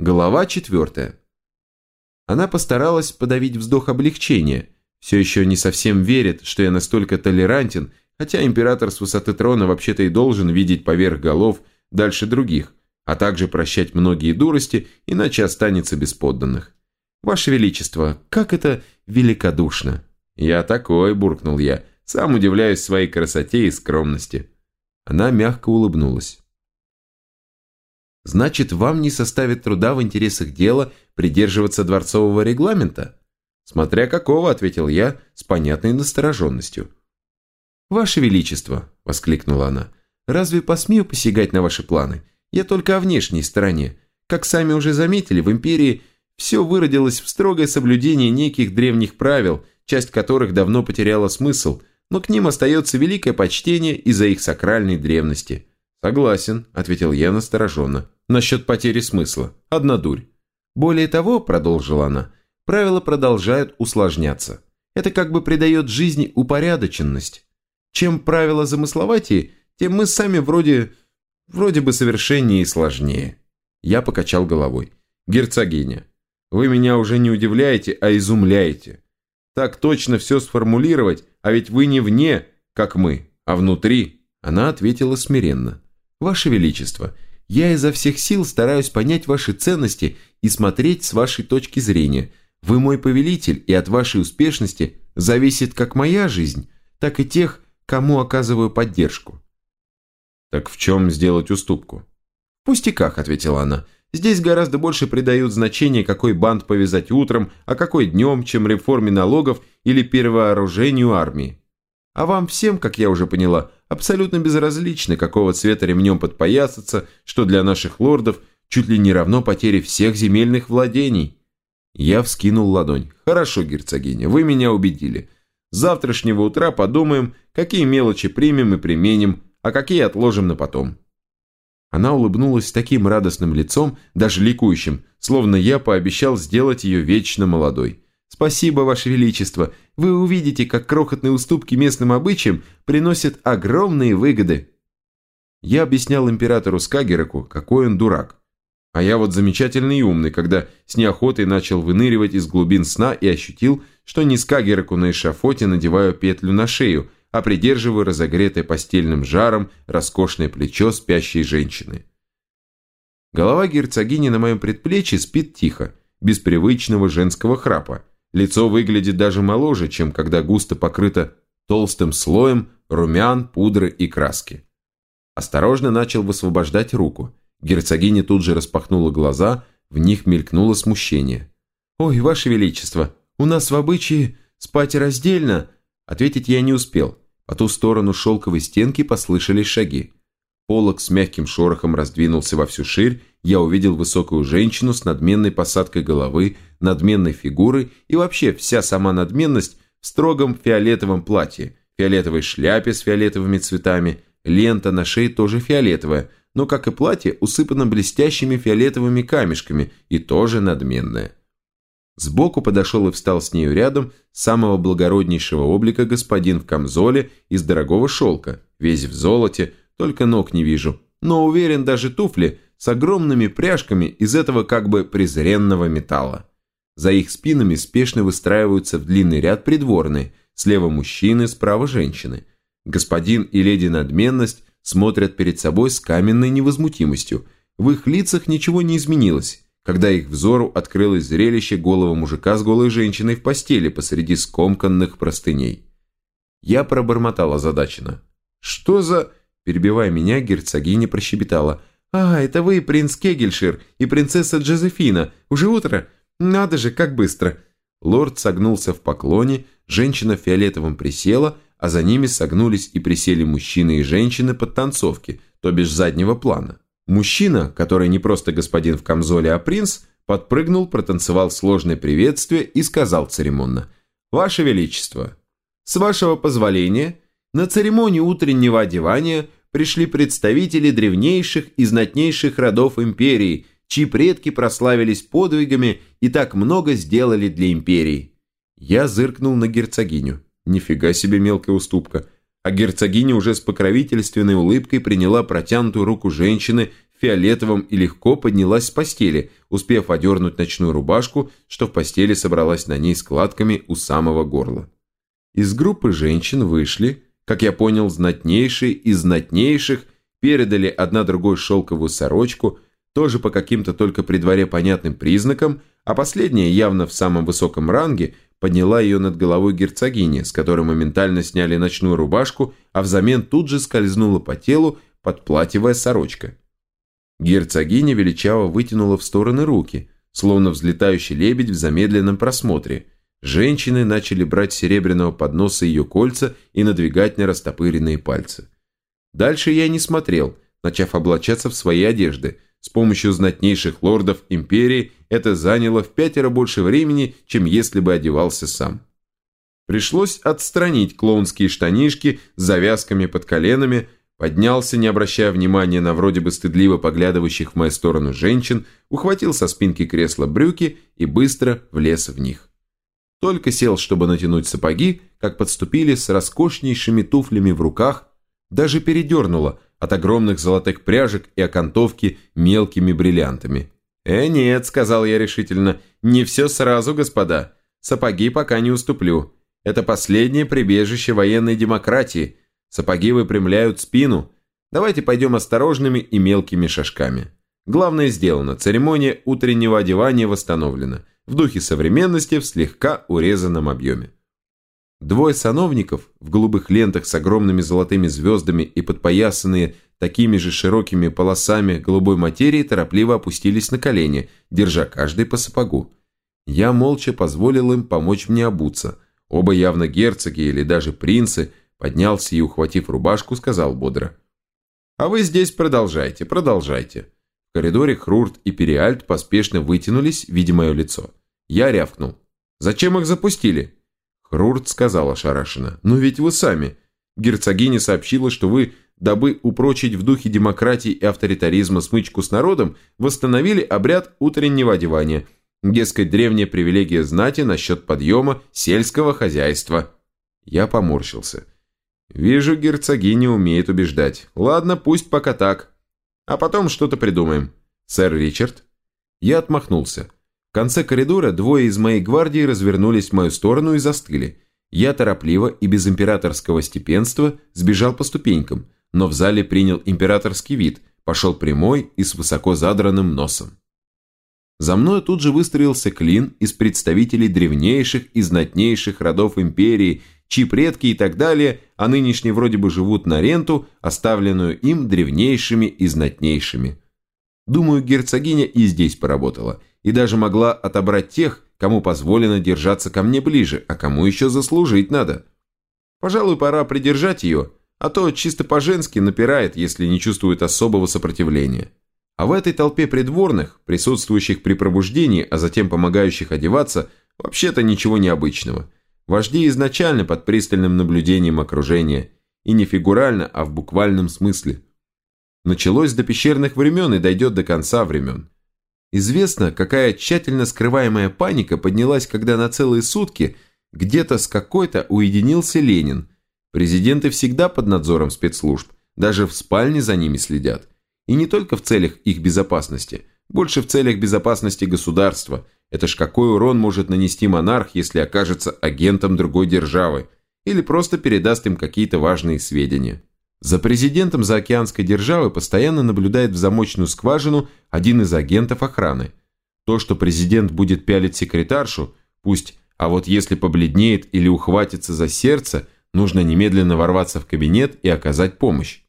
Глава четвертая. Она постаралась подавить вздох облегчения. Все еще не совсем верит, что я настолько толерантен, хотя император с высоты трона вообще-то и должен видеть поверх голов дальше других, а также прощать многие дурости, иначе останется без подданных. «Ваше Величество, как это великодушно!» «Я такой», – буркнул я, сам удивляюсь своей красоте и скромности. Она мягко улыбнулась. Значит, вам не составит труда в интересах дела придерживаться дворцового регламента? Смотря какого, ответил я с понятной настороженностью. Ваше Величество, воскликнула она, разве посмею посягать на ваши планы? Я только о внешней стороне. Как сами уже заметили, в империи все выродилось в строгое соблюдение неких древних правил, часть которых давно потеряла смысл, но к ним остается великое почтение из-за их сакральной древности. «Согласен», – ответил я настороженно. «Насчет потери смысла. Одна дурь». «Более того», – продолжила она, – «правила продолжают усложняться. Это как бы придает жизни упорядоченность. Чем правила замысловатее, тем мы сами вроде... вроде бы совершеннее и сложнее». Я покачал головой. «Герцогиня, вы меня уже не удивляете, а изумляете. Так точно все сформулировать, а ведь вы не вне, как мы, а внутри». Она ответила смиренно. «Ваше Величество, я изо всех сил стараюсь понять ваши ценности и смотреть с вашей точки зрения. Вы мой повелитель, и от вашей успешности зависит как моя жизнь, так и тех, кому оказываю поддержку». «Так в чем сделать уступку?» «В пустяках», — ответила она. «Здесь гораздо больше придают значение, какой бант повязать утром, а какой днем, чем реформе налогов или перевооружению армии. А вам всем, как я уже поняла, абсолютно безразлично, какого цвета ремнем подпоясаться, что для наших лордов чуть ли не равно потере всех земельных владений. Я вскинул ладонь. «Хорошо, герцогиня, вы меня убедили. С завтрашнего утра подумаем, какие мелочи примем и применим, а какие отложим на потом». Она улыбнулась таким радостным лицом, даже ликующим, словно я пообещал сделать ее вечно молодой. «Спасибо, Ваше Величество. Вы увидите, как крохотные уступки местным обычаям приносят огромные выгоды». Я объяснял императору Скагераку, какой он дурак. А я вот замечательный и умный, когда с неохотой начал выныривать из глубин сна и ощутил, что не Скагераку на эшафоте надеваю петлю на шею, а придерживаю разогретое постельным жаром роскошное плечо спящей женщины. Голова герцогини на моем предплечье спит тихо, без привычного женского храпа, Лицо выглядит даже моложе, чем когда густо покрыто толстым слоем румян, пудры и краски. Осторожно начал высвобождать руку. Герцогиня тут же распахнула глаза, в них мелькнуло смущение. «Ой, Ваше Величество, у нас в обычае спать раздельно!» Ответить я не успел. По ту сторону шелковой стенки послышались шаги. Полок с мягким шорохом раздвинулся во всю ширь, я увидел высокую женщину с надменной посадкой головы, надменной фигурой и вообще вся сама надменность в строгом фиолетовом платье, фиолетовой шляпе с фиолетовыми цветами, лента на шее тоже фиолетовая, но, как и платье, усыпано блестящими фиолетовыми камешками и тоже надменная. Сбоку подошел и встал с нею рядом самого благороднейшего облика господин в камзоле из дорогого шелка, весь в золоте, только ног не вижу, но уверен, даже туфли с огромными пряжками из этого как бы презренного металла. За их спинами спешно выстраиваются в длинный ряд придворные, слева мужчины, справа женщины. Господин и леди надменность смотрят перед собой с каменной невозмутимостью. В их лицах ничего не изменилось, когда их взору открылось зрелище голого мужика с голой женщиной в постели посреди скомканных простыней. Я пробормотала озадаченно. «Что за...» Перебивая меня, герцогиня прощебетала. «А, это вы, принц Кегельшир и принцесса Джозефина. Уже утро? «Надо же, как быстро!» Лорд согнулся в поклоне, женщина в фиолетовом присела, а за ними согнулись и присели мужчины и женщины под танцовки, то бишь заднего плана. Мужчина, который не просто господин в камзоле, а принц, подпрыгнул, протанцевал сложное приветствие и сказал церемонно «Ваше Величество, с вашего позволения, на церемонию утреннего одевания пришли представители древнейших и знатнейших родов империи – чьи предки прославились подвигами и так много сделали для империи. Я зыркнул на герцогиню. Нифига себе мелкая уступка. А герцогиня уже с покровительственной улыбкой приняла протянутую руку женщины в фиолетовом и легко поднялась с постели, успев одернуть ночную рубашку, что в постели собралась на ней складками у самого горла. Из группы женщин вышли, как я понял, знатнейшие из знатнейших, передали одна другой шелковую сорочку, тоже по каким-то только при дворе понятным признакам, а последняя, явно в самом высоком ранге, подняла ее над головой герцогини, с которой моментально сняли ночную рубашку, а взамен тут же скользнула по телу подплативая сорочка. Герцогиня величаво вытянула в стороны руки, словно взлетающий лебедь в замедленном просмотре. Женщины начали брать серебряного подноса ее кольца и надвигать на растопыренные пальцы. Дальше я не смотрел, начав облачаться в свои одежды. С помощью знатнейших лордов империи это заняло в пятеро больше времени, чем если бы одевался сам. Пришлось отстранить клоунские штанишки с завязками под коленами, Поднялся, не обращая внимания на вроде бы стыдливо поглядывающих в мою сторону женщин, ухватил со спинки кресла брюки и быстро влез в них. Только сел, чтобы натянуть сапоги, как подступили с роскошнейшими туфлями в руках, даже передернуло от огромных золотых пряжек и окантовки мелкими бриллиантами. «Э, нет», — сказал я решительно, — «не все сразу, господа. Сапоги пока не уступлю. Это последнее прибежище военной демократии, Сапоги выпрямляют спину. Давайте пойдем осторожными и мелкими шажками. Главное сделано, церемония утреннего одевания восстановлена. В духе современности в слегка урезанном объеме. Двое сановников в голубых лентах с огромными золотыми звездами и подпоясанные такими же широкими полосами голубой материи торопливо опустились на колени, держа каждый по сапогу. Я молча позволил им помочь мне обуться. Оба явно герцоги или даже принцы – Поднялся и, ухватив рубашку, сказал бодро. «А вы здесь продолжайте, продолжайте». В коридоре Хрурт и Периальт поспешно вытянулись, видя мое лицо. Я рявкнул. «Зачем их запустили?» Хрурт сказал ошарашенно. «Ну ведь вы сами. Герцогиня сообщила, что вы, дабы упрочить в духе демократии и авторитаризма смычку с народом, восстановили обряд утреннего одевания. Дескать, древняя привилегия знати насчет подъема сельского хозяйства». Я поморщился. Вижу, герцогиня умеет убеждать. Ладно, пусть пока так. А потом что-то придумаем. Сэр Ричард? Я отмахнулся. Конце коридора двое из моей гвардии развернулись в мою сторону и застыли. Я торопливо и без императорского степенства сбежал по ступенькам, но в зале принял императорский вид, пошел прямой и с высоко задранным носом. За мной тут же выстроился клин из представителей древнейших и знатнейших родов империи чьи предки и так далее, а нынешние вроде бы живут на ренту, оставленную им древнейшими и знатнейшими. Думаю, герцогиня и здесь поработала, и даже могла отобрать тех, кому позволено держаться ко мне ближе, а кому еще заслужить надо. Пожалуй, пора придержать ее, а то чисто по-женски напирает, если не чувствует особого сопротивления. А в этой толпе придворных, присутствующих при пробуждении, а затем помогающих одеваться, вообще-то ничего необычного – Вожди изначально под пристальным наблюдением окружения, и не фигурально, а в буквальном смысле. Началось до пещерных времен и дойдет до конца времен. Известно, какая тщательно скрываемая паника поднялась, когда на целые сутки где-то с какой-то уединился Ленин. Президенты всегда под надзором спецслужб, даже в спальне за ними следят. И не только в целях их безопасности, больше в целях безопасности государства – это ж какой урон может нанести монарх, если окажется агентом другой державы или просто передаст им какие-то важные сведения. За президентом заокеанской державы постоянно наблюдает в замочную скважину один из агентов охраны. То, что президент будет пялить секретаршу, пусть, а вот если побледнеет или ухватится за сердце, нужно немедленно ворваться в кабинет и оказать помощь.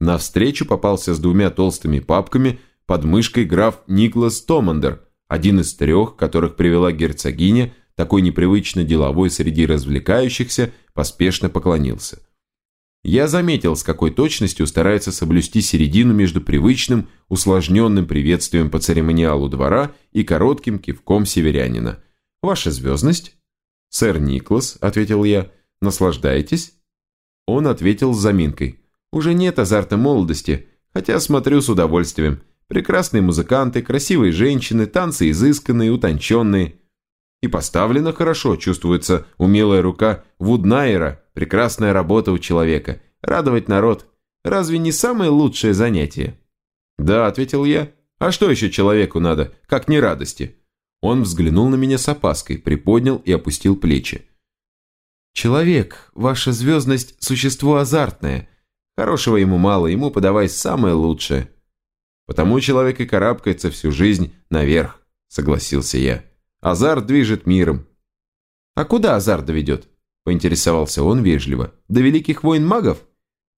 На встречу попался с двумя толстыми папками под мышкой граф Никлас Томандер – один из трех, которых привела герцогиня, такой непривычно деловой среди развлекающихся, поспешно поклонился. Я заметил, с какой точностью старается соблюсти середину между привычным, усложненным приветствием по церемониалу двора и коротким кивком северянина. «Ваша звездность?» «Сэр Никлас», — ответил я, — «наслаждаетесь?» Он ответил с заминкой. «Уже нет азарта молодости, хотя смотрю с удовольствием. Прекрасные музыканты, красивые женщины, танцы изысканные, утонченные. И поставлено хорошо, чувствуется умелая рука Вуднайера, прекрасная работа у человека. Радовать народ. Разве не самое лучшее занятие? «Да», – ответил я. «А что еще человеку надо, как не радости?» Он взглянул на меня с опаской, приподнял и опустил плечи. «Человек, ваша звездность – существо азартное. Хорошего ему мало, ему подавай самое лучшее». «Потому человек и карабкается всю жизнь наверх», – согласился я. «Азарт движет миром». «А куда азарт доведет?» – поинтересовался он вежливо. «До великих войн магов?»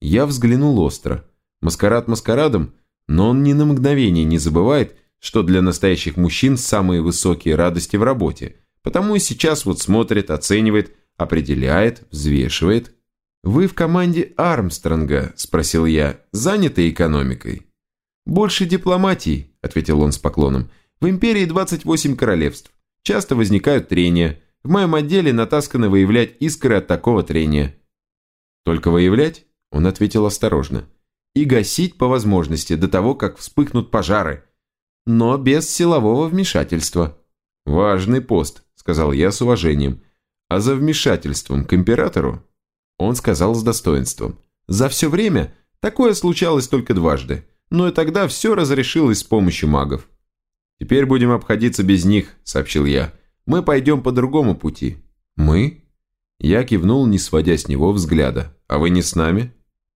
Я взглянул остро. Маскарад маскарадом, но он ни на мгновение не забывает, что для настоящих мужчин самые высокие радости в работе. Потому и сейчас вот смотрит, оценивает, определяет, взвешивает. «Вы в команде Армстронга?» – спросил я, – «заняты экономикой?» «Больше дипломатии», – ответил он с поклоном. «В империи 28 королевств. Часто возникают трения. В моем отделе натасканы выявлять искры от такого трения». «Только выявлять?» – он ответил осторожно и гасить по возможности до того, как вспыхнут пожары, но без силового вмешательства. «Важный пост», – сказал я с уважением. «А за вмешательством к императору?» Он сказал с достоинством. «За все время такое случалось только дважды, но и тогда все разрешилось с помощью магов». «Теперь будем обходиться без них», – сообщил я. «Мы пойдем по другому пути». «Мы?» Я кивнул, не сводя с него взгляда. «А вы не с нами?»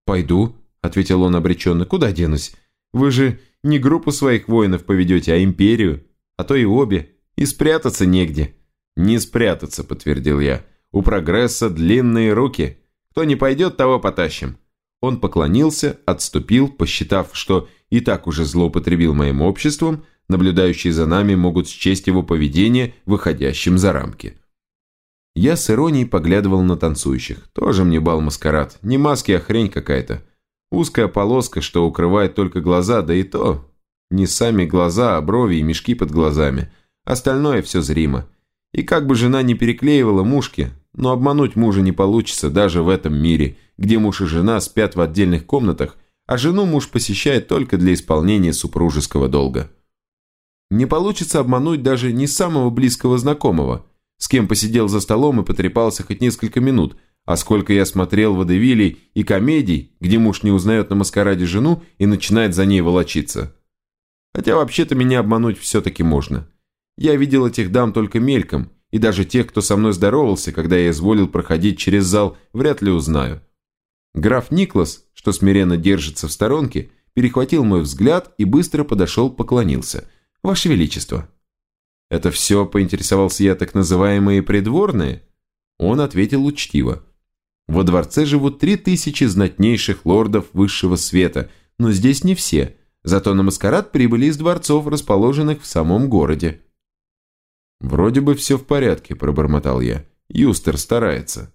«Пойду», ответил он обреченно. «Куда денусь? Вы же не группу своих воинов поведете, а империю, а то и обе, и спрятаться негде». «Не спрятаться», — подтвердил я. «У прогресса длинные руки. Кто не пойдет, того потащим». Он поклонился, отступил, посчитав, что и так уже злоупотребил моим обществом, наблюдающие за нами могут счесть его поведение выходящим за рамки. Я с иронией поглядывал на танцующих. Тоже мне бал маскарад. Не маски, а хрень какая-то. Узкая полоска, что укрывает только глаза, да и то. Не сами глаза, а брови и мешки под глазами. Остальное все зримо. И как бы жена не переклеивала мушки, но обмануть мужа не получится даже в этом мире, где муж и жена спят в отдельных комнатах, а жену муж посещает только для исполнения супружеского долга. Не получится обмануть даже не самого близкого знакомого, с кем посидел за столом и потрепался хоть несколько минут – а сколько я смотрел водевилей и комедий, где муж не узнает на маскараде жену и начинает за ней волочиться. Хотя вообще-то меня обмануть все-таки можно. Я видел этих дам только мельком, и даже тех, кто со мной здоровался, когда я изволил проходить через зал, вряд ли узнаю. Граф Никлас, что смиренно держится в сторонке, перехватил мой взгляд и быстро подошел, поклонился. «Ваше Величество!» «Это все, поинтересовался я, так называемые придворные?» Он ответил учтиво. Во дворце живут три тысячи знатнейших лордов высшего света, но здесь не все, зато на маскарад прибыли из дворцов, расположенных в самом городе. «Вроде бы все в порядке», – пробормотал я. «Юстер старается».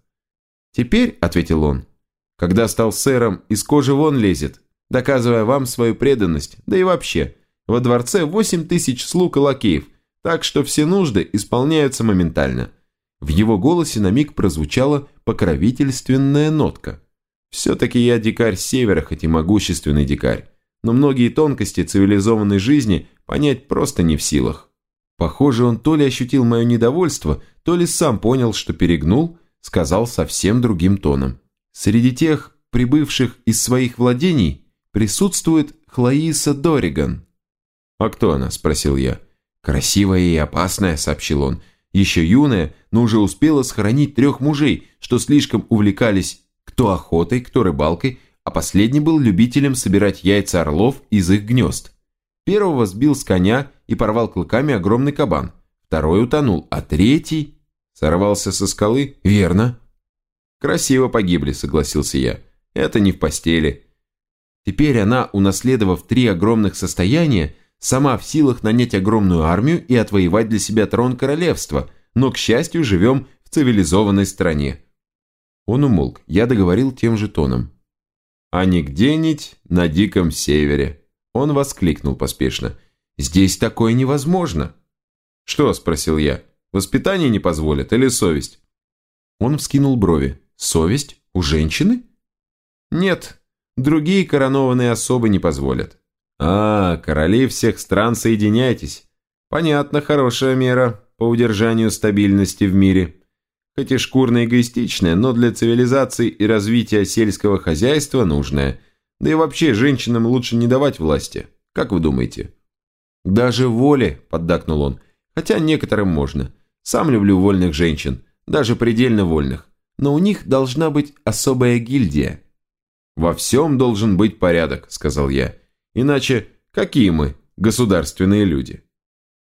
«Теперь», – ответил он, – «когда стал сэром, из кожи вон лезет, доказывая вам свою преданность, да и вообще, во дворце восемь тысяч слуг и лакеев, так что все нужды исполняются моментально». В его голосе на миг прозвучала покровительственная нотка. Все-таки я дикарь севера, хоть и могущественный дикарь, но многие тонкости цивилизованной жизни понять просто не в силах. Похоже, он то ли ощутил мое недовольство, то ли сам понял, что перегнул, сказал совсем другим тоном. Среди тех, прибывших из своих владений, присутствует Хлоиса Дориган. «А кто она?» – спросил я. «Красивая и опасная», – сообщил он еще юная, но уже успела схоронить трех мужей, что слишком увлекались кто охотой, кто рыбалкой, а последний был любителем собирать яйца орлов из их гнезд. Первого сбил с коня и порвал клыками огромный кабан. Второй утонул, а третий... Сорвался со скалы? Верно. Красиво погибли, согласился я. Это не в постели. Теперь она, унаследовав три огромных состояния, сама в силах нанять огромную армию и отвоевать для себя трон королевства, но, к счастью, живем в цивилизованной стране». Он умолк, я договорил тем же тоном. «А не где-нибудь на Диком Севере». Он воскликнул поспешно. «Здесь такое невозможно». «Что?» – спросил я. «Воспитание не позволит или совесть?» Он вскинул брови. «Совесть? У женщины?» «Нет, другие коронованные особы не позволят. «А, короли всех стран, соединяйтесь. Понятно, хорошая мера по удержанию стабильности в мире. Хоть и шкурно-эгоистичная, но для цивилизации и развития сельского хозяйства нужная. Да и вообще, женщинам лучше не давать власти. Как вы думаете?» «Даже воле», – поддакнул он. «Хотя некоторым можно. Сам люблю вольных женщин, даже предельно вольных. Но у них должна быть особая гильдия». «Во всем должен быть порядок», – сказал я. «Иначе какие мы государственные люди?»